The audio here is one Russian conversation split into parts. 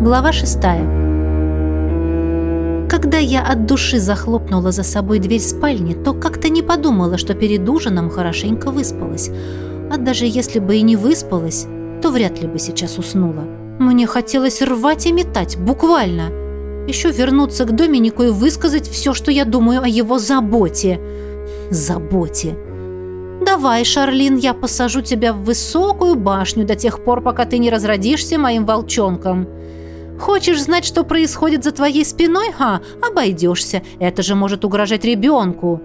Глава шестая. Когда я от души захлопнула за собой дверь спальни, то как-то не подумала, что перед ужином хорошенько выспалась. А даже если бы и не выспалась, то вряд ли бы сейчас уснула. Мне хотелось рвать и метать, буквально. Еще вернуться к Доминику и высказать все, что я думаю о его заботе. Заботе. «Давай, Шарлин, я посажу тебя в высокую башню до тех пор, пока ты не разродишься моим волчонком». Хочешь знать, что происходит за твоей спиной? Ха, обойдешься. Это же может угрожать ребенку.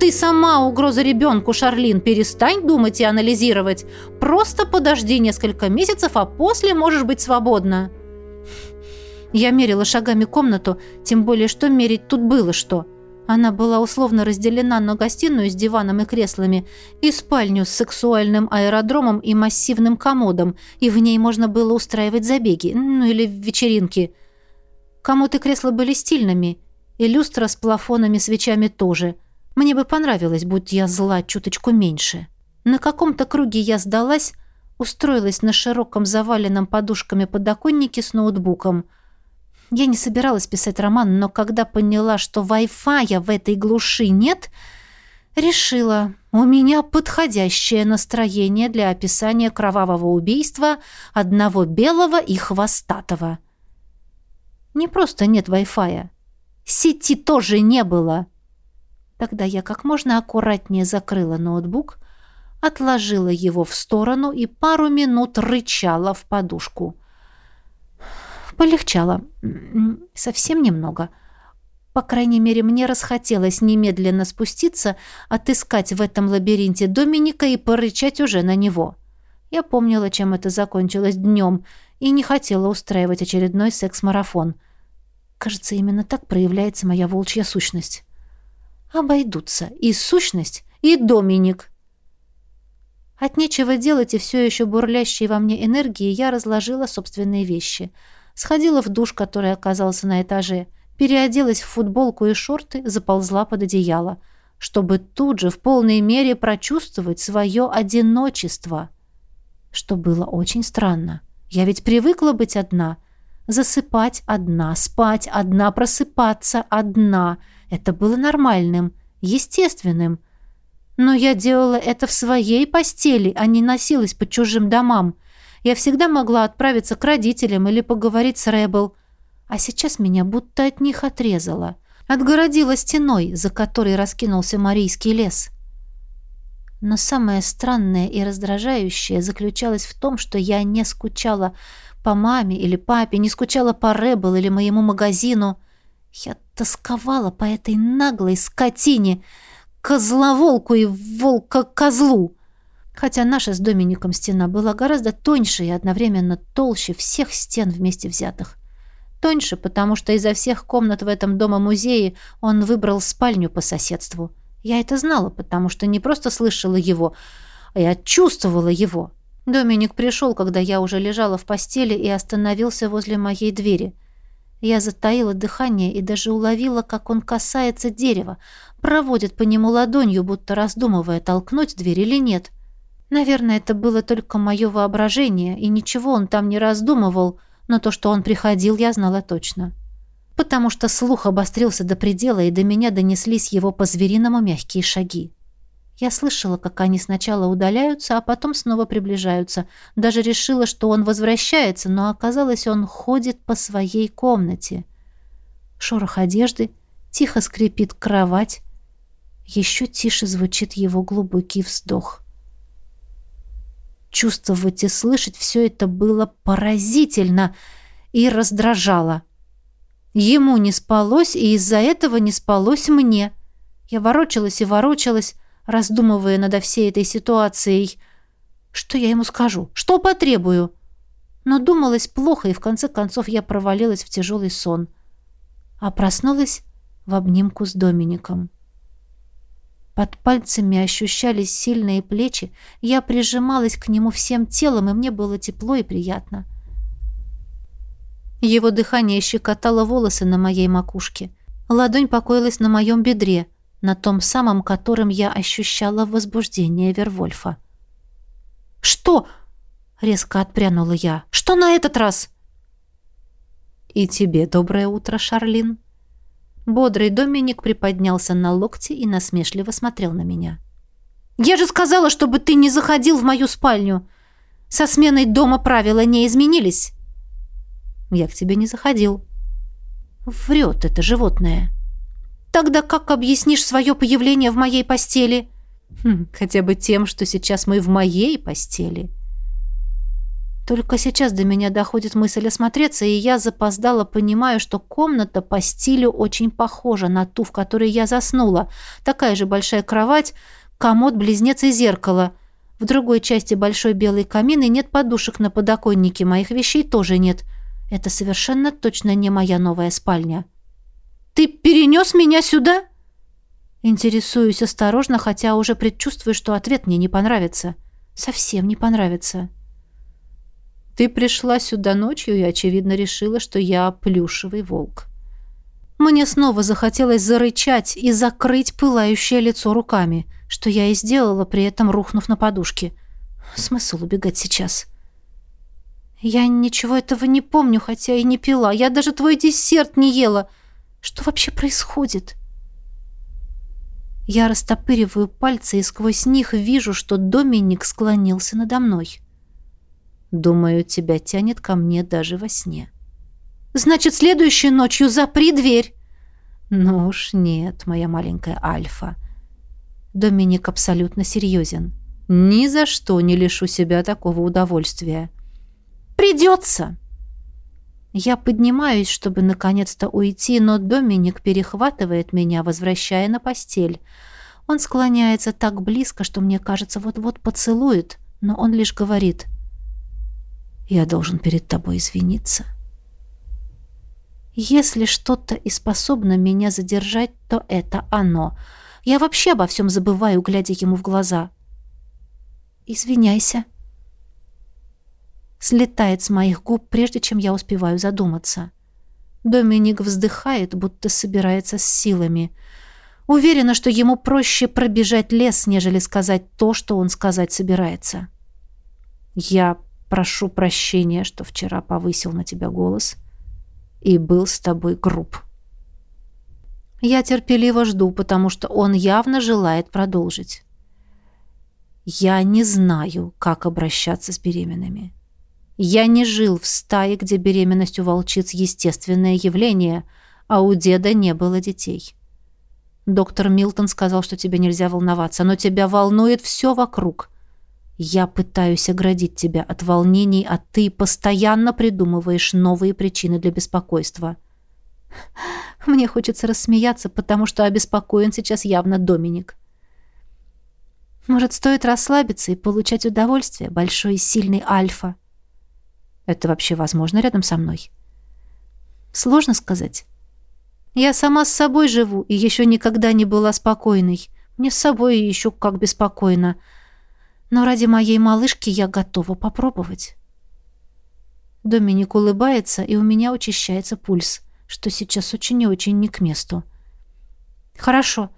Ты сама угроза ребенку, Шарлин. Перестань думать и анализировать. Просто подожди несколько месяцев, а после можешь быть свободна. Я мерила шагами комнату, тем более, что мерить тут было что. Она была условно разделена на гостиную с диваном и креслами и спальню с сексуальным аэродромом и массивным комодом, и в ней можно было устраивать забеги, ну или вечеринки. Комод и кресла были стильными, и люстра с плафонами свечами тоже. Мне бы понравилось, будь я зла чуточку меньше. На каком-то круге я сдалась, устроилась на широком заваленном подушками подоконнике с ноутбуком – я не собиралась писать роман, но когда поняла, что Wi-Fi в этой глуши нет, решила, у меня подходящее настроение для описания кровавого убийства одного белого и хвостатого. Не просто нет Wi-Fi. Сети тоже не было. Тогда я как можно аккуратнее закрыла ноутбук, отложила его в сторону и пару минут рычала в подушку. Полегчало. Совсем немного. По крайней мере, мне расхотелось немедленно спуститься, отыскать в этом лабиринте Доминика и порычать уже на него. Я помнила, чем это закончилось днем, и не хотела устраивать очередной секс-марафон. Кажется, именно так проявляется моя волчья сущность. Обойдутся и сущность, и Доминик. От нечего делать и все еще бурлящей во мне энергии я разложила собственные вещи — сходила в душ, который оказался на этаже, переоделась в футболку и шорты, заползла под одеяло, чтобы тут же в полной мере прочувствовать свое одиночество. Что было очень странно. Я ведь привыкла быть одна. Засыпать одна, спать одна, просыпаться одна. Это было нормальным, естественным. Но я делала это в своей постели, а не носилась по чужим домам – я всегда могла отправиться к родителям или поговорить с Рэббл. А сейчас меня будто от них отрезало. Отгородила стеной, за которой раскинулся Марийский лес. Но самое странное и раздражающее заключалось в том, что я не скучала по маме или папе, не скучала по Рэббл или моему магазину. Я тосковала по этой наглой скотине, козловолку и волка-козлу. Хотя наша с Домиником стена была гораздо тоньше и одновременно толще всех стен вместе взятых. Тоньше, потому что изо всех комнат в этом дома-музее он выбрал спальню по соседству. Я это знала, потому что не просто слышала его, а я чувствовала его. Доминик пришел, когда я уже лежала в постели и остановился возле моей двери. Я затаила дыхание и даже уловила, как он касается дерева, проводит по нему ладонью, будто раздумывая, толкнуть дверь или нет. Наверное, это было только мое воображение, и ничего он там не раздумывал, но то, что он приходил, я знала точно. Потому что слух обострился до предела, и до меня донеслись его по-звериному мягкие шаги. Я слышала, как они сначала удаляются, а потом снова приближаются. Даже решила, что он возвращается, но оказалось, он ходит по своей комнате. Шорох одежды, тихо скрипит кровать. Еще тише звучит его глубокий вздох. Чувствовать и слышать все это было поразительно и раздражало. Ему не спалось, и из-за этого не спалось мне. Я ворочалась и ворочалась, раздумывая над всей этой ситуацией. Что я ему скажу? Что потребую? Но думалось плохо, и в конце концов я провалилась в тяжелый сон. А проснулась в обнимку с Домиником. Под пальцами ощущались сильные плечи, я прижималась к нему всем телом, и мне было тепло и приятно. Его дыхание щекотало волосы на моей макушке. Ладонь покоилась на моем бедре, на том самом, которым я ощущала возбуждение Вервольфа. «Что?» — резко отпрянула я. «Что на этот раз?» «И тебе доброе утро, Шарлин». Бодрый Доминик приподнялся на локте и насмешливо смотрел на меня. «Я же сказала, чтобы ты не заходил в мою спальню. Со сменой дома правила не изменились». «Я к тебе не заходил». «Врет это животное». «Тогда как объяснишь свое появление в моей постели?» хм, «Хотя бы тем, что сейчас мы в моей постели». Только сейчас до меня доходит мысль осмотреться, и я запоздала понимаю, что комната по стилю очень похожа на ту, в которой я заснула. Такая же большая кровать, комод, близнец и зеркало. В другой части большой белый камин, и нет подушек на подоконнике, моих вещей тоже нет. Это совершенно точно не моя новая спальня. «Ты перенес меня сюда?» Интересуюсь осторожно, хотя уже предчувствую, что ответ мне не понравится. Совсем не понравится. Ты пришла сюда ночью и, очевидно, решила, что я плюшевый волк. Мне снова захотелось зарычать и закрыть пылающее лицо руками, что я и сделала, при этом рухнув на подушке. Смысл убегать сейчас? Я ничего этого не помню, хотя и не пила. Я даже твой десерт не ела. Что вообще происходит? Я растопыриваю пальцы и сквозь них вижу, что Доминик склонился надо мной. Думаю, тебя тянет ко мне даже во сне. Значит, следующей ночью запри дверь. Ну уж нет, моя маленькая Альфа. Доминик абсолютно серьезен. Ни за что не лишу себя такого удовольствия. Придется. Я поднимаюсь, чтобы наконец-то уйти, но Доминик перехватывает меня, возвращая на постель. Он склоняется так близко, что мне кажется, вот-вот поцелует, но он лишь говорит я должен перед тобой извиниться. Если что-то и способно меня задержать, то это оно. Я вообще обо всем забываю, глядя ему в глаза. Извиняйся. Слетает с моих губ, прежде чем я успеваю задуматься. Доминик вздыхает, будто собирается с силами. Уверена, что ему проще пробежать лес, нежели сказать то, что он сказать собирается. Я Прошу прощения, что вчера повысил на тебя голос и был с тобой груб. Я терпеливо жду, потому что он явно желает продолжить. Я не знаю, как обращаться с беременными. Я не жил в стае, где беременность у волчиц естественное явление, а у деда не было детей. Доктор Милтон сказал, что тебе нельзя волноваться, но тебя волнует все вокруг. Я пытаюсь оградить тебя от волнений, а ты постоянно придумываешь новые причины для беспокойства. Мне хочется рассмеяться, потому что обеспокоен сейчас явно Доминик. Может, стоит расслабиться и получать удовольствие, большой и сильный альфа? Это вообще возможно рядом со мной? Сложно сказать. Я сама с собой живу и еще никогда не была спокойной. Мне с собой еще как беспокойно. Но ради моей малышки я готова попробовать. Доминик улыбается, и у меня учащается пульс, что сейчас очень и очень не к месту. Хорошо.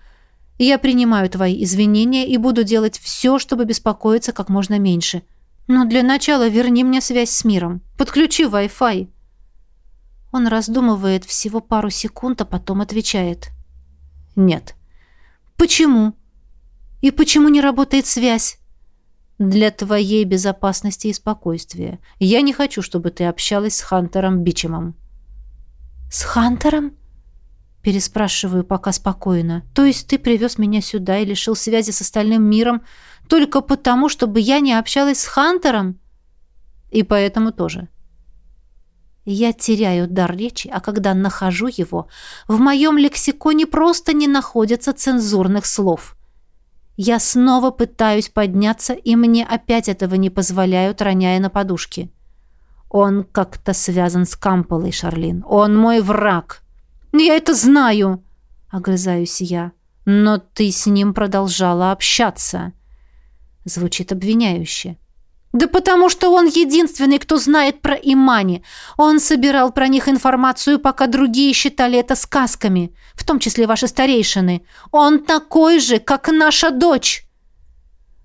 Я принимаю твои извинения и буду делать все, чтобы беспокоиться как можно меньше. Но для начала верни мне связь с миром. Подключи Wi-Fi. Он раздумывает всего пару секунд, а потом отвечает. Нет. Почему? И почему не работает связь? Для твоей безопасности и спокойствия. Я не хочу, чтобы ты общалась с Хантером Бичемом». «С Хантером?» Переспрашиваю пока спокойно. «То есть ты привез меня сюда и лишил связи с остальным миром только потому, чтобы я не общалась с Хантером?» «И поэтому тоже». Я теряю дар речи, а когда нахожу его, в моем лексиконе просто не находятся цензурных слов. Я снова пытаюсь подняться, и мне опять этого не позволяют, роняя на подушки. Он как-то связан с Камполой, Шарлин. Он мой враг. Я это знаю, огрызаюсь я. Но ты с ним продолжала общаться. Звучит обвиняюще. Да потому что он единственный, кто знает про Имани. Он собирал про них информацию, пока другие считали это сказками, в том числе ваши старейшины. Он такой же, как наша дочь.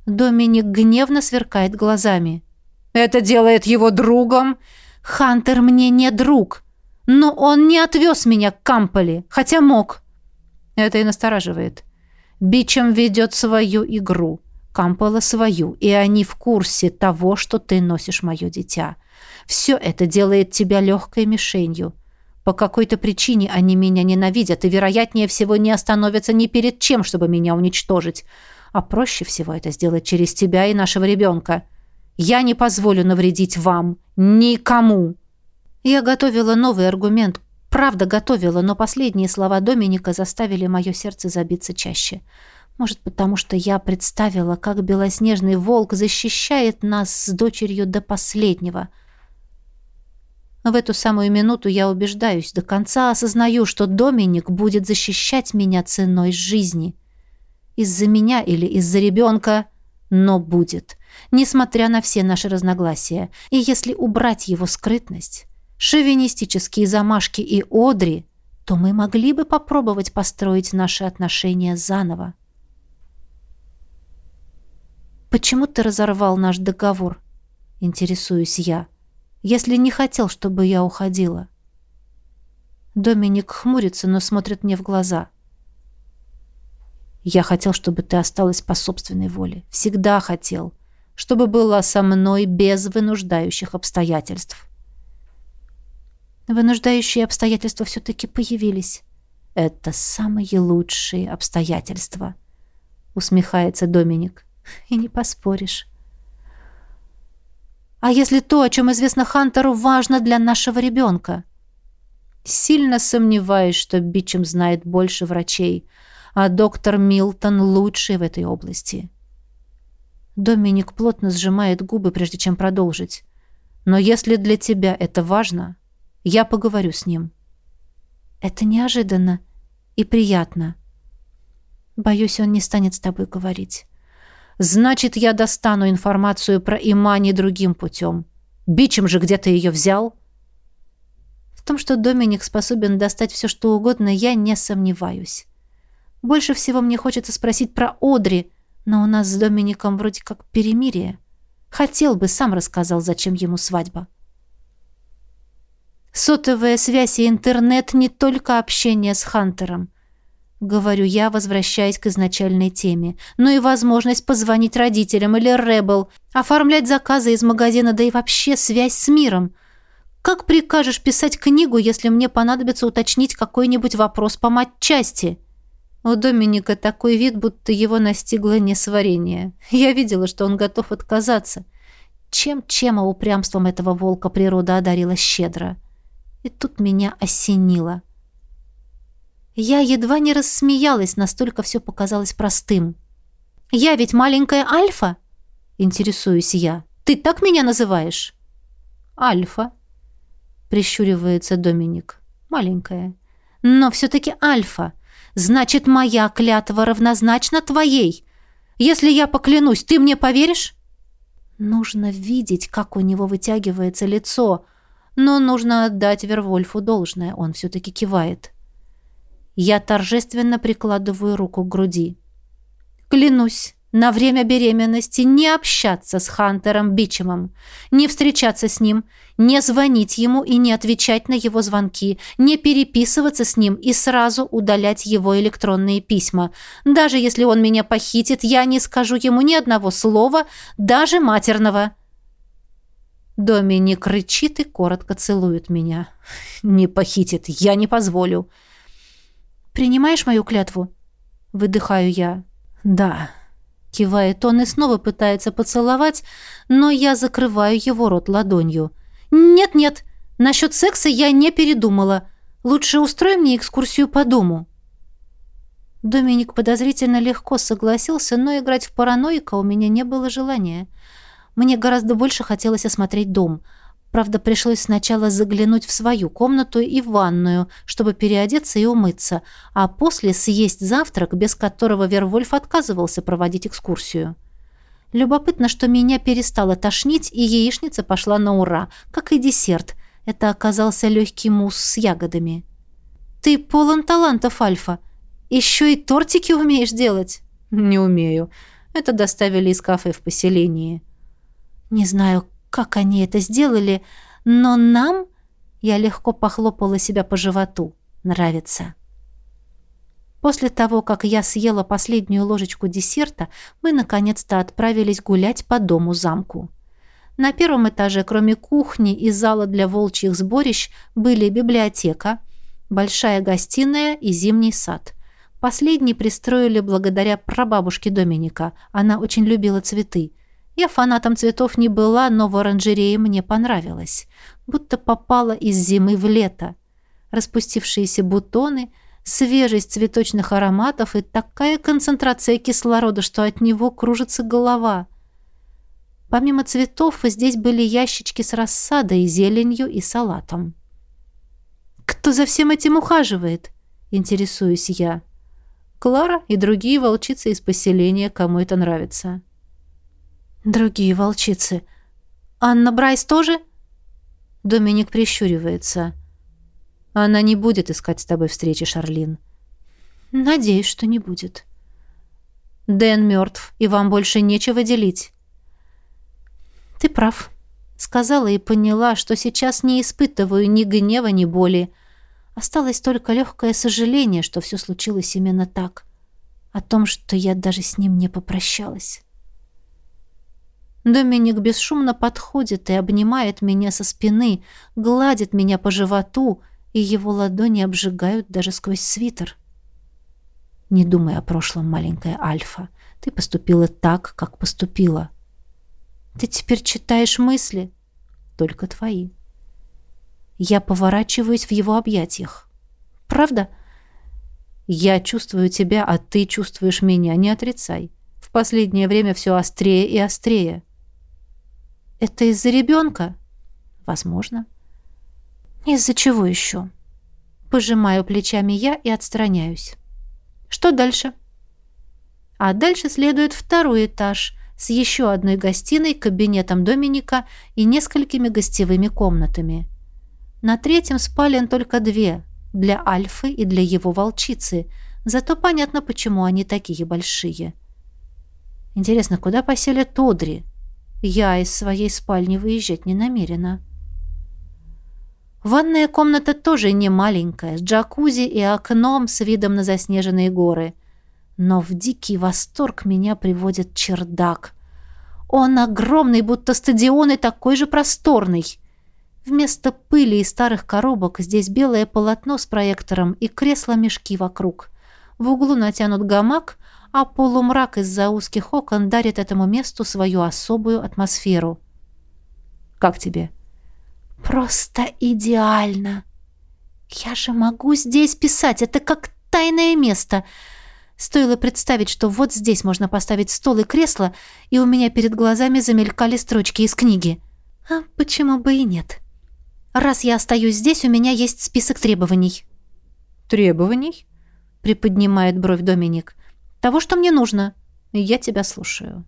Доминик гневно сверкает глазами. Это делает его другом. Хантер мне не друг. Но он не отвез меня к Камполи, хотя мог. Это и настораживает. Бичем ведет свою игру. Кампола свою, и они в курсе того, что ты носишь мое дитя. Все это делает тебя легкой мишенью. По какой-то причине они меня ненавидят и, вероятнее всего, не остановятся ни перед чем, чтобы меня уничтожить. А проще всего это сделать через тебя и нашего ребенка. Я не позволю навредить вам. Никому. Я готовила новый аргумент. Правда, готовила, но последние слова Доминика заставили мое сердце забиться чаще. Может, потому что я представила, как белоснежный волк защищает нас с дочерью до последнего. В эту самую минуту я убеждаюсь, до конца осознаю, что Доминик будет защищать меня ценой жизни. Из-за меня или из-за ребенка, но будет, несмотря на все наши разногласия. И если убрать его скрытность, шовинистические замашки и одри, то мы могли бы попробовать построить наши отношения заново. «Почему ты разорвал наш договор?» — интересуюсь я. «Если не хотел, чтобы я уходила». Доминик хмурится, но смотрит мне в глаза. «Я хотел, чтобы ты осталась по собственной воле. Всегда хотел. Чтобы была со мной без вынуждающих обстоятельств». Вынуждающие обстоятельства все-таки появились. «Это самые лучшие обстоятельства», — усмехается Доминик. И не поспоришь. А если то, о чем известно Хантеру, важно для нашего ребенка? Сильно сомневаюсь, что Бичем знает больше врачей, а доктор Милтон лучший в этой области. Доминик плотно сжимает губы, прежде чем продолжить. Но если для тебя это важно, я поговорю с ним. Это неожиданно и приятно. Боюсь, он не станет с тобой говорить. Значит, я достану информацию про Имани другим путем. Бичем же где-то ее взял. В том, что Доминик способен достать все, что угодно, я не сомневаюсь. Больше всего мне хочется спросить про Одри, но у нас с Домиником вроде как перемирие. Хотел бы, сам рассказал, зачем ему свадьба. Сотовая связь и интернет не только общение с Хантером говорю я, возвращаясь к изначальной теме. Ну и возможность позвонить родителям или Рэббл, оформлять заказы из магазина, да и вообще связь с миром. Как прикажешь писать книгу, если мне понадобится уточнить какой-нибудь вопрос по матчасти? У Доминика такой вид, будто его настигло несварение. Я видела, что он готов отказаться. Чем-чем, а упрямством этого волка природа одарила щедро. И тут меня осенило. — я едва не рассмеялась, настолько все показалось простым. «Я ведь маленькая Альфа?» — интересуюсь я. «Ты так меня называешь?» «Альфа», — прищуривается Доминик. «Маленькая. Но все-таки Альфа. Значит, моя клятва равнозначна твоей. Если я поклянусь, ты мне поверишь?» Нужно видеть, как у него вытягивается лицо, но нужно отдать Вервольфу должное, он все-таки кивает. Я торжественно прикладываю руку к груди. Клянусь, на время беременности не общаться с Хантером Бичемом, не встречаться с ним, не звонить ему и не отвечать на его звонки, не переписываться с ним и сразу удалять его электронные письма. Даже если он меня похитит, я не скажу ему ни одного слова, даже матерного. Доминик рычит и коротко целует меня. «Не похитит, я не позволю». Принимаешь мою клятву?» Выдыхаю я. «Да». Кивает он и снова пытается поцеловать, но я закрываю его рот ладонью. «Нет-нет, насчет секса я не передумала. Лучше устрой мне экскурсию по дому». Доминик подозрительно легко согласился, но играть в параноика у меня не было желания. Мне гораздо больше хотелось осмотреть дом — Правда, пришлось сначала заглянуть в свою комнату и ванную, чтобы переодеться и умыться, а после съесть завтрак, без которого Вервольф отказывался проводить экскурсию. Любопытно, что меня перестало тошнить, и яичница пошла на ура, как и десерт. Это оказался легкий мусс с ягодами. «Ты полон талантов, Альфа. Еще и тортики умеешь делать?» «Не умею. Это доставили из кафе в поселении». «Не знаю, как они это сделали, но нам, Я легко похлопала себя по животу. Нравится. После того, как я съела последнюю ложечку десерта, мы наконец-то отправились гулять по дому-замку. На первом этаже, кроме кухни и зала для волчьих сборищ, были библиотека, большая гостиная и зимний сад. Последний пристроили благодаря прабабушке Доминика. Она очень любила цветы. Я фанатом цветов не была, но в оранжерее мне понравилось. Будто попала из зимы в лето. Распустившиеся бутоны, свежесть цветочных ароматов и такая концентрация кислорода, что от него кружится голова – Помимо цветов, здесь были ящички с рассадой, зеленью и салатом. «Кто за всем этим ухаживает?» – интересуюсь я. Клара и другие волчицы из поселения, кому это нравится. «Другие волчицы. Анна Брайс тоже?» Доминик прищуривается. «Она не будет искать с тобой встречи, Шарлин». «Надеюсь, что не будет». «Дэн мертв, и вам больше нечего делить». «Ты прав», — сказала и поняла, что сейчас не испытываю ни гнева, ни боли. Осталось только легкое сожаление, что все случилось именно так. О том, что я даже с ним не попрощалась. Доминик бесшумно подходит и обнимает меня со спины, гладит меня по животу, и его ладони обжигают даже сквозь свитер. Не думай о прошлом, маленькая Альфа. Ты поступила так, как поступила. Ты теперь читаешь мысли? Только твои. Я поворачиваюсь в его объятиях. Правда? Я чувствую тебя, а ты чувствуешь меня, не отрицай. В последнее время все острее и острее. Это из-за ребенка? Возможно. Из-за чего еще? Пожимаю плечами я и отстраняюсь. Что дальше? А дальше следует второй этаж — с еще одной гостиной, кабинетом Доминика и несколькими гостевыми комнатами. На третьем спален только две – для Альфы и для его волчицы, зато понятно, почему они такие большие. Интересно, куда поселят Тодри? Я из своей спальни выезжать не намерена. Ванная комната тоже не маленькая, с джакузи и окном с видом на заснеженные горы – но в дикий восторг меня приводит чердак. Он огромный, будто стадион, и такой же просторный. Вместо пыли и старых коробок здесь белое полотно с проектором и кресла-мешки вокруг. В углу натянут гамак, а полумрак из-за узких окон дарит этому месту свою особую атмосферу. «Как тебе?» «Просто идеально!» «Я же могу здесь писать, это как тайное место!» Стоило представить, что вот здесь можно поставить стол и кресло, и у меня перед глазами замелькали строчки из книги. А почему бы и нет? Раз я остаюсь здесь, у меня есть список требований. Требований? Приподнимает бровь Доминик. Того, что мне нужно. Я тебя слушаю.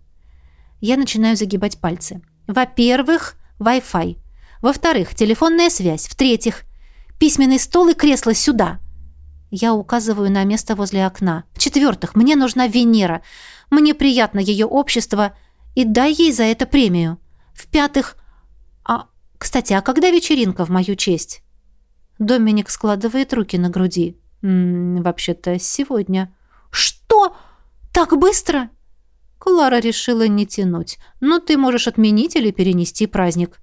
Я начинаю загибать пальцы. Во-первых, Wi-Fi. Во-вторых, телефонная связь. В-третьих, письменный стол и кресло сюда. Я указываю на место возле окна. В-четвертых, мне нужна Венера. Мне приятно ее общество, и дай ей за это премию. В-пятых... А, кстати, а когда вечеринка в мою честь? Доминик складывает руки на груди. Вообще-то сегодня. Что? Так быстро? Клара решила не тянуть. Но ты можешь отменить или перенести праздник.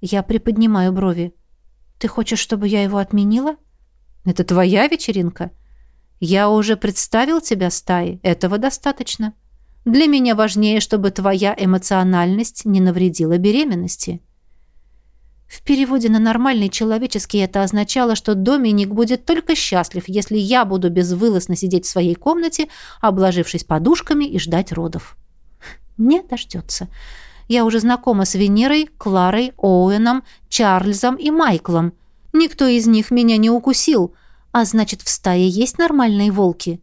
Я приподнимаю брови. Ты хочешь, чтобы я его отменила? Это твоя вечеринка? Я уже представил тебя стаи. Этого достаточно. Для меня важнее, чтобы твоя эмоциональность не навредила беременности. В переводе на нормальный человеческий это означало, что Доминик будет только счастлив, если я буду безвылазно сидеть в своей комнате, обложившись подушками и ждать родов. Не дождется. Я уже знакома с Венерой, Кларой, Оуэном, Чарльзом и Майклом – Никто из них меня не укусил, а значит, в стае есть нормальные волки.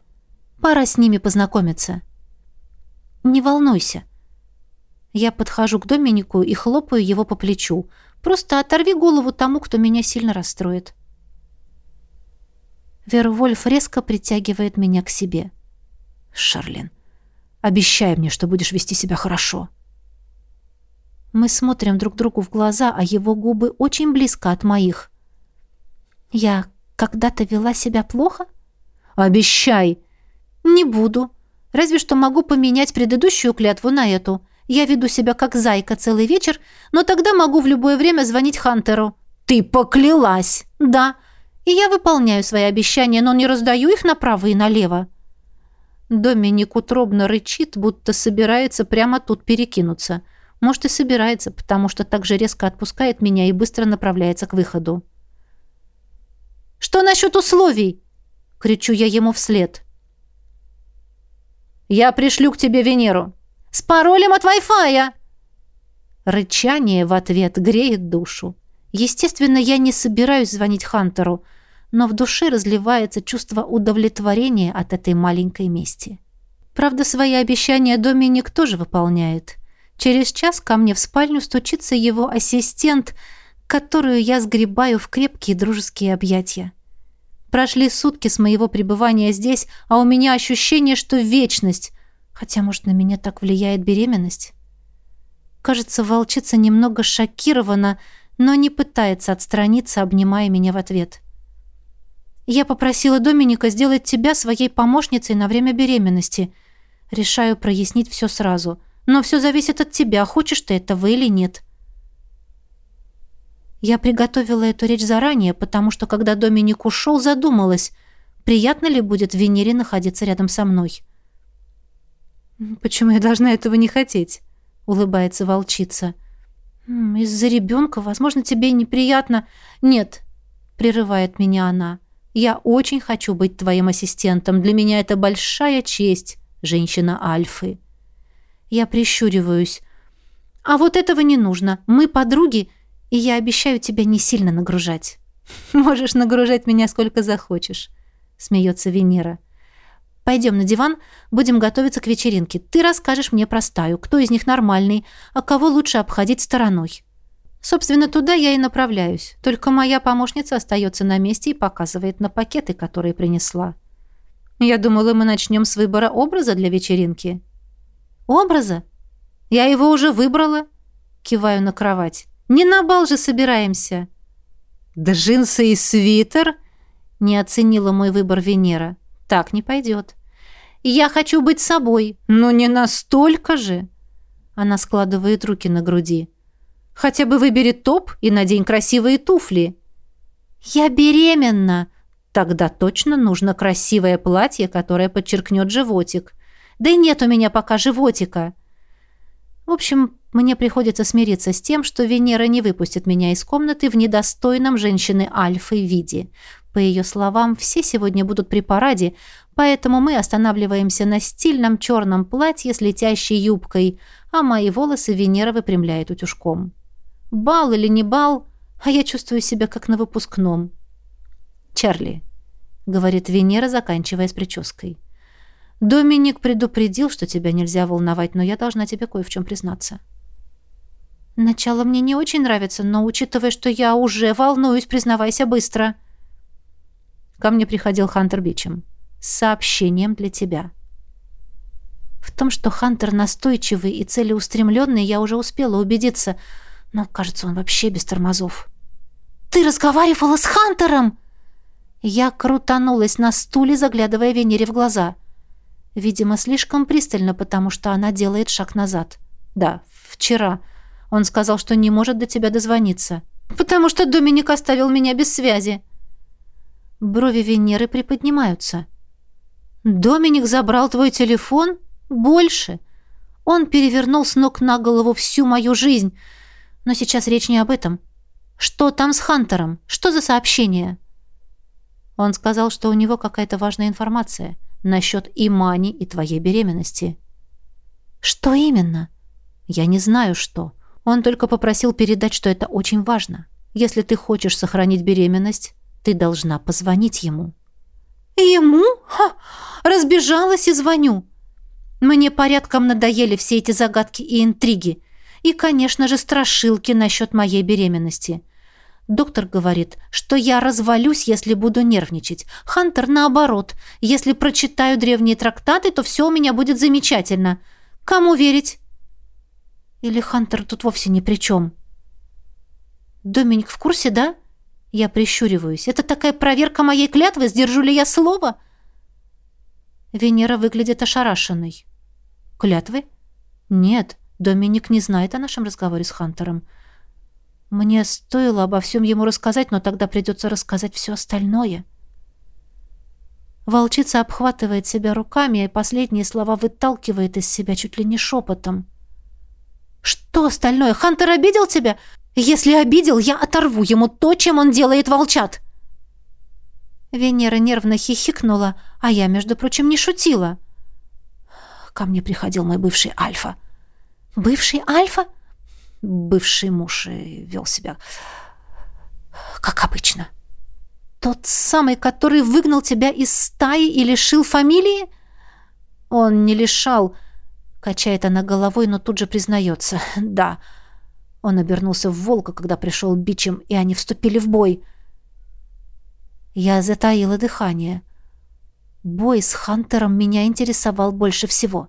Пора с ними познакомиться. Не волнуйся. Я подхожу к Доминику и хлопаю его по плечу. Просто оторви голову тому, кто меня сильно расстроит. Вервольф резко притягивает меня к себе. Шарлин, обещай мне, что будешь вести себя хорошо. Мы смотрим друг другу в глаза, а его губы очень близко от моих. Я когда-то вела себя плохо? Обещай. Не буду. Разве что могу поменять предыдущую клятву на эту. Я веду себя как зайка целый вечер, но тогда могу в любое время звонить Хантеру. Ты поклялась. Да. И я выполняю свои обещания, но не раздаю их направо и налево. Доминик утробно рычит, будто собирается прямо тут перекинуться. Может, и собирается, потому что так же резко отпускает меня и быстро направляется к выходу. «Что насчет условий?» — кричу я ему вслед. «Я пришлю к тебе Венеру». «С паролем от Wi-Fi!» Рычание в ответ греет душу. Естественно, я не собираюсь звонить Хантеру, но в душе разливается чувство удовлетворения от этой маленькой мести. Правда, свои обещания Доминик тоже выполняет. Через час ко мне в спальню стучится его ассистент, которую я сгребаю в крепкие дружеские объятия. Прошли сутки с моего пребывания здесь, а у меня ощущение, что вечность. Хотя, может, на меня так влияет беременность? Кажется, волчица немного шокирована, но не пытается отстраниться, обнимая меня в ответ. Я попросила Доминика сделать тебя своей помощницей на время беременности. Решаю прояснить все сразу. Но все зависит от тебя, хочешь ты этого или нет. Я приготовила эту речь заранее, потому что, когда Доминик ушел, задумалась, приятно ли будет Венере находиться рядом со мной. «Почему я должна этого не хотеть?» — улыбается волчица. «Из-за ребенка, возможно, тебе неприятно...» «Нет», — прерывает меня она. «Я очень хочу быть твоим ассистентом. Для меня это большая честь, женщина Альфы». Я прищуриваюсь. «А вот этого не нужно. Мы подруги, и я обещаю тебя не сильно нагружать». «Можешь нагружать меня сколько захочешь», — смеется Венера. Пойдем на диван, будем готовиться к вечеринке. Ты расскажешь мне про стаю, кто из них нормальный, а кого лучше обходить стороной. Собственно, туда я и направляюсь. Только моя помощница остается на месте и показывает на пакеты, которые принесла. Я думала, мы начнем с выбора образа для вечеринки. Образа? Я его уже выбрала. Киваю на кровать. Не на бал же собираемся. Джинсы и свитер? Не оценила мой выбор Венера. Так не пойдет. Я хочу быть собой, но не настолько же. Она складывает руки на груди. Хотя бы выбери топ и надень красивые туфли. Я беременна. Тогда точно нужно красивое платье, которое подчеркнет животик. Да и нет у меня пока животика. В общем, мне приходится смириться с тем, что Венера не выпустит меня из комнаты в недостойном женщины Альфы виде. По ее словам, все сегодня будут при параде, поэтому мы останавливаемся на стильном черном платье с летящей юбкой, а мои волосы Венера выпрямляет утюжком. Бал или не бал, а я чувствую себя как на выпускном. «Чарли», — говорит Венера, заканчивая с прической. «Доминик предупредил, что тебя нельзя волновать, но я должна тебе кое в чем признаться». «Начало мне не очень нравится, но, учитывая, что я уже волнуюсь, признавайся быстро». Ко мне приходил Хантер Бичем. С сообщением для тебя. В том, что Хантер настойчивый и целеустремленный, я уже успела убедиться, но, кажется, он вообще без тормозов. «Ты разговаривала с Хантером?» Я крутанулась на стуле, заглядывая Венере в глаза. Видимо, слишком пристально, потому что она делает шаг назад. «Да, вчера. Он сказал, что не может до тебя дозвониться. Потому что Доминик оставил меня без связи». Брови Венеры приподнимаются. «Доминик забрал твой телефон? Больше. Он перевернул с ног на голову всю мою жизнь. Но сейчас речь не об этом. Что там с Хантером? Что за сообщение?» Он сказал, что у него какая-то важная информация насчет Имани и твоей беременности. «Что именно?» «Я не знаю, что. Он только попросил передать, что это очень важно. Если ты хочешь сохранить беременность, ты должна позвонить ему». «Ему? Ха! Разбежалась и звоню. Мне порядком надоели все эти загадки и интриги. И, конечно же, страшилки насчет моей беременности. Доктор говорит, что я развалюсь, если буду нервничать. Хантер, наоборот. Если прочитаю древние трактаты, то все у меня будет замечательно. Кому верить? Или Хантер тут вовсе ни при чем? Доминик в курсе, да? Я прищуриваюсь. «Это такая проверка моей клятвы, сдержу ли я слово?» Венера выглядит ошарашенной. «Клятвы?» «Нет, Доминик не знает о нашем разговоре с Хантером. Мне стоило обо всем ему рассказать, но тогда придется рассказать все остальное». Волчица обхватывает себя руками и последние слова выталкивает из себя чуть ли не шепотом. «Что остальное? Хантер обидел тебя? Если обидел, я оторву ему то, чем он делает волчат!» Венера нервно хихикнула, а я, между прочим, не шутила. Ко мне приходил мой бывший Альфа. «Бывший Альфа?» Бывший муж и вел себя как обычно. «Тот самый, который выгнал тебя из стаи и лишил фамилии?» «Он не лишал», — качает она головой, но тут же признается. «Да». Он обернулся в волка, когда пришел бичем, и они вступили в бой. Я затаила дыхание. Бой с Хантером меня интересовал больше всего.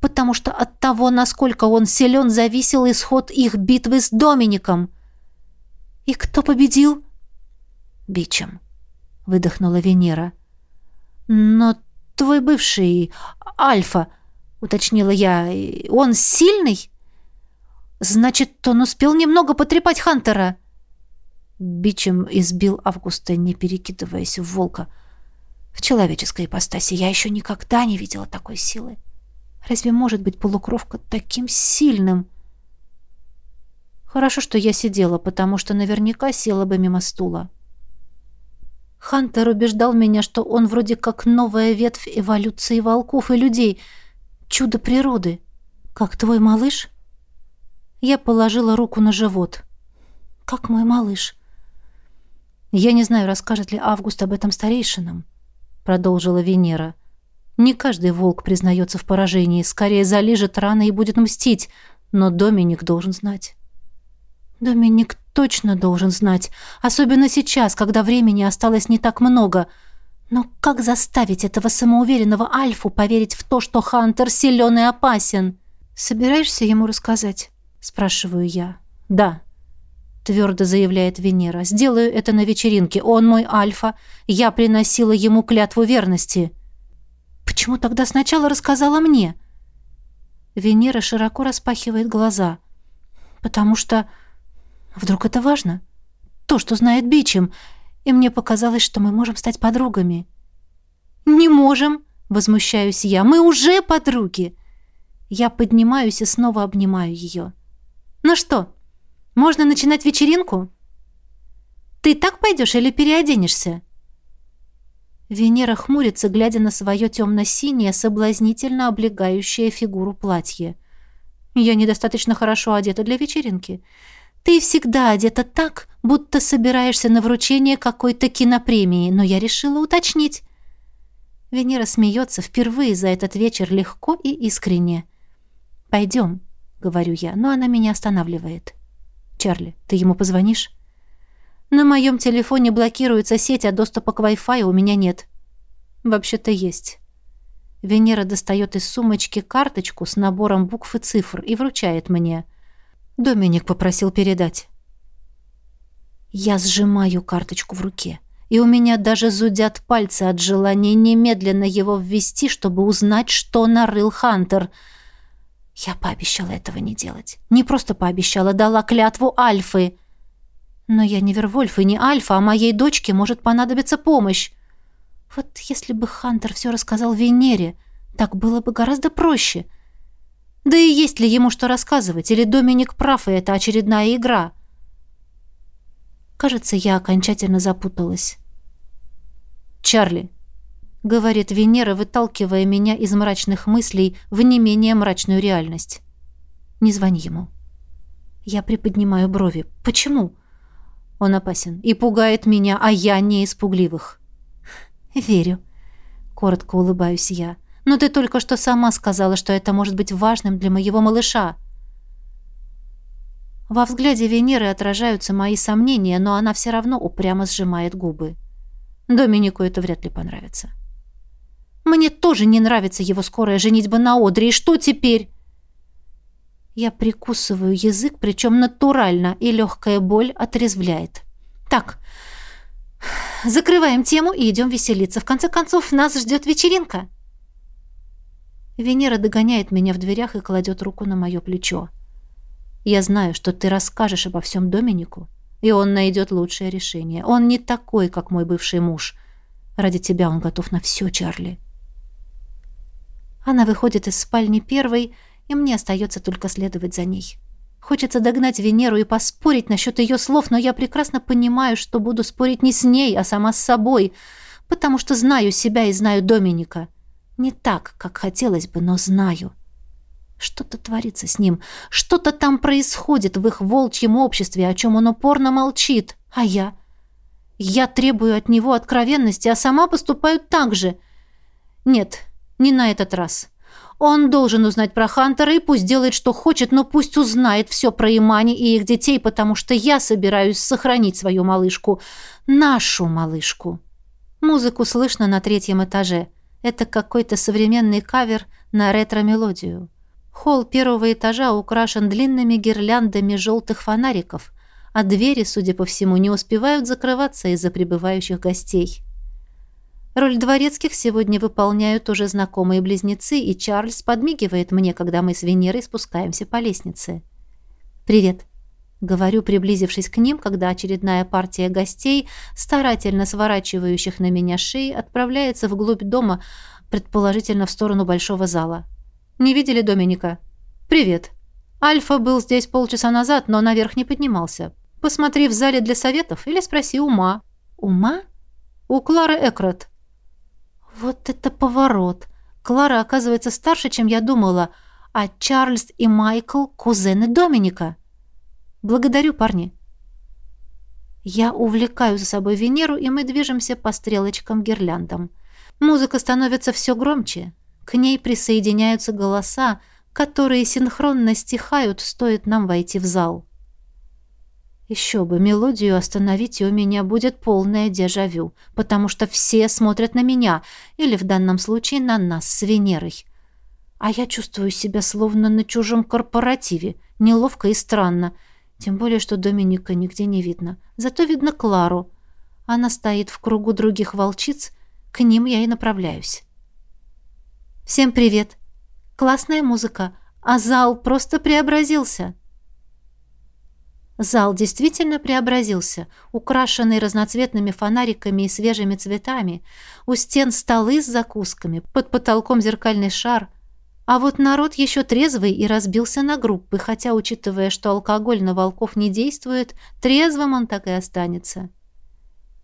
Потому что от того, насколько он силен, зависел исход их битвы с Домиником. «И кто победил?» бичем», — выдохнула Венера. «Но твой бывший Альфа», — уточнила я, — «он сильный?» «Значит, он успел немного потрепать Хантера». Бичем избил Августа, не перекидываясь в волка. В человеческой ипостаси я еще никогда не видела такой силы. Разве может быть полукровка таким сильным?» Хорошо, что я сидела, потому что наверняка села бы мимо стула. Хантер убеждал меня, что он вроде как новая ветвь эволюции волков и людей, чудо природы. Как твой малыш? Я положила руку на живот. Как мой малыш? Я не знаю, расскажет ли Август об этом старейшинам, продолжила Венера. Не каждый волк признается в поражении, скорее залижет раны и будет мстить, но Доминик должен знать. Доминик точно должен знать, особенно сейчас, когда времени осталось не так много. Но как заставить этого самоуверенного Альфу поверить в то, что Хантер силен и опасен? «Собираешься ему рассказать?» — спрашиваю я. «Да», — твердо заявляет Венера. «Сделаю это на вечеринке. Он мой Альфа. Я приносила ему клятву верности». «Почему тогда сначала рассказала мне?» Венера широко распахивает глаза. «Потому что...» Вдруг это важно? То, что знает Бичем. И мне показалось, что мы можем стать подругами. «Не можем!» — возмущаюсь я. «Мы уже подруги!» Я поднимаюсь и снова обнимаю ее. «Ну что, можно начинать вечеринку?» «Ты так пойдешь или переоденешься?» Венера хмурится, глядя на свое темно-синее, соблазнительно облегающее фигуру платье. «Я недостаточно хорошо одета для вечеринки. Ты всегда одета так, будто собираешься на вручение какой-то кинопремии, но я решила уточнить. Венера смеется впервые за этот вечер легко и искренне. «Пойдем», — говорю я, но она меня останавливает. «Чарли, ты ему позвонишь?» «На моем телефоне блокируется сеть, а доступа к Wi-Fi у меня нет». «Вообще-то есть». Венера достает из сумочки карточку с набором букв и цифр и вручает мне — Доминик попросил передать. Я сжимаю карточку в руке, и у меня даже зудят пальцы от желания немедленно его ввести, чтобы узнать, что нарыл Хантер. Я пообещала этого не делать. Не просто пообещала, дала клятву Альфы. Но я не Вервольф и не Альфа, а моей дочке может понадобиться помощь. Вот если бы Хантер все рассказал Венере, так было бы гораздо проще — да и есть ли ему что рассказывать, или Доминик прав, и это очередная игра? Кажется, я окончательно запуталась. «Чарли», — говорит Венера, выталкивая меня из мрачных мыслей в не менее мрачную реальность. «Не звони ему». Я приподнимаю брови. «Почему?» Он опасен и пугает меня, а я не испугливых. «Верю», — коротко улыбаюсь я. Но ты только что сама сказала, что это может быть важным для моего малыша. Во взгляде Венеры отражаются мои сомнения, но она все равно упрямо сжимает губы. Доминику это вряд ли понравится. Мне тоже не нравится его скорая женитьба на Одре. И что теперь? Я прикусываю язык, причем натурально, и легкая боль отрезвляет. Так, закрываем тему и идем веселиться. В конце концов, нас ждет вечеринка. Венера догоняет меня в дверях и кладет руку на мое плечо. Я знаю, что ты расскажешь обо всем Доминику, и он найдет лучшее решение. Он не такой, как мой бывший муж. Ради тебя он готов на все, Чарли. Она выходит из спальни первой, и мне остается только следовать за ней. Хочется догнать Венеру и поспорить насчет ее слов, но я прекрасно понимаю, что буду спорить не с ней, а сама с собой, потому что знаю себя и знаю Доминика. Не так, как хотелось бы, но знаю. Что-то творится с ним, что-то там происходит в их волчьем обществе, о чем он упорно молчит. А я? Я требую от него откровенности, а сама поступаю так же. Нет, не на этот раз. Он должен узнать про Хантера и пусть делает, что хочет, но пусть узнает все про Имани и их детей, потому что я собираюсь сохранить свою малышку. Нашу малышку. Музыку слышно на третьем этаже. Это какой-то современный кавер на ретро-мелодию. Холл первого этажа украшен длинными гирляндами желтых фонариков, а двери, судя по всему, не успевают закрываться из-за прибывающих гостей. Роль дворецких сегодня выполняют уже знакомые близнецы, и Чарльз подмигивает мне, когда мы с Венерой спускаемся по лестнице. «Привет», — говорю, приблизившись к ним, когда очередная партия гостей, старательно сворачивающих на меня шеи, отправляется вглубь дома, предположительно в сторону большого зала. «Не видели Доминика?» «Привет. Альфа был здесь полчаса назад, но наверх не поднимался. Посмотри в зале для советов или спроси Ума». «Ума?» «У Клары Экрат. Вот это поворот! Клара оказывается старше, чем я думала, а Чарльз и Майкл — кузены Доминика. Благодарю, парни. Я увлекаю за собой Венеру, и мы движемся по стрелочкам-гирляндам. Музыка становится все громче. К ней присоединяются голоса, которые синхронно стихают, стоит нам войти в зал. Еще бы, мелодию остановить, и у меня будет полное дежавю, потому что все смотрят на меня, или в данном случае на нас с Венерой. А я чувствую себя словно на чужом корпоративе, неловко и странно, тем более, что Доминика нигде не видно. Зато видно Клару. Она стоит в кругу других волчиц, к ним я и направляюсь. «Всем привет! Классная музыка, а зал просто преобразился!» Зал действительно преобразился, украшенный разноцветными фонариками и свежими цветами. У стен столы с закусками, под потолком зеркальный шар. А вот народ еще трезвый и разбился на группы, хотя, учитывая, что алкоголь на волков не действует, трезвым он так и останется.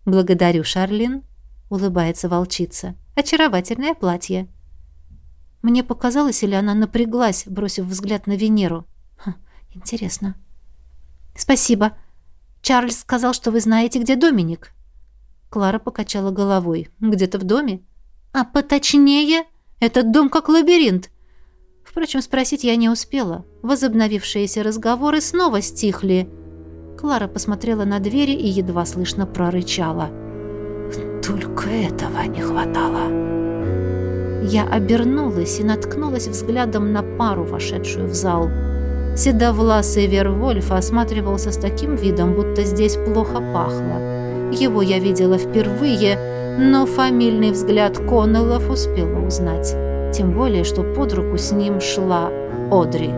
«Благодарю, Шарлин», — улыбается волчица. «Очаровательное платье». Мне показалось, или она напряглась, бросив взгляд на Венеру. Хм, интересно. «Спасибо. Чарльз сказал, что вы знаете, где Доминик». Клара покачала головой. «Где-то в доме?» «А поточнее? Этот дом как лабиринт». Впрочем, спросить я не успела. Возобновившиеся разговоры снова стихли. Клара посмотрела на двери и едва слышно прорычала. «Только этого не хватало». Я обернулась и наткнулась взглядом на пару, вошедшую в зал. Седовласый Вервольф осматривался с таким видом, будто здесь плохо пахло. Его я видела впервые, но фамильный взгляд Коннеллов успела узнать. Тем более, что под руку с ним шла Одри.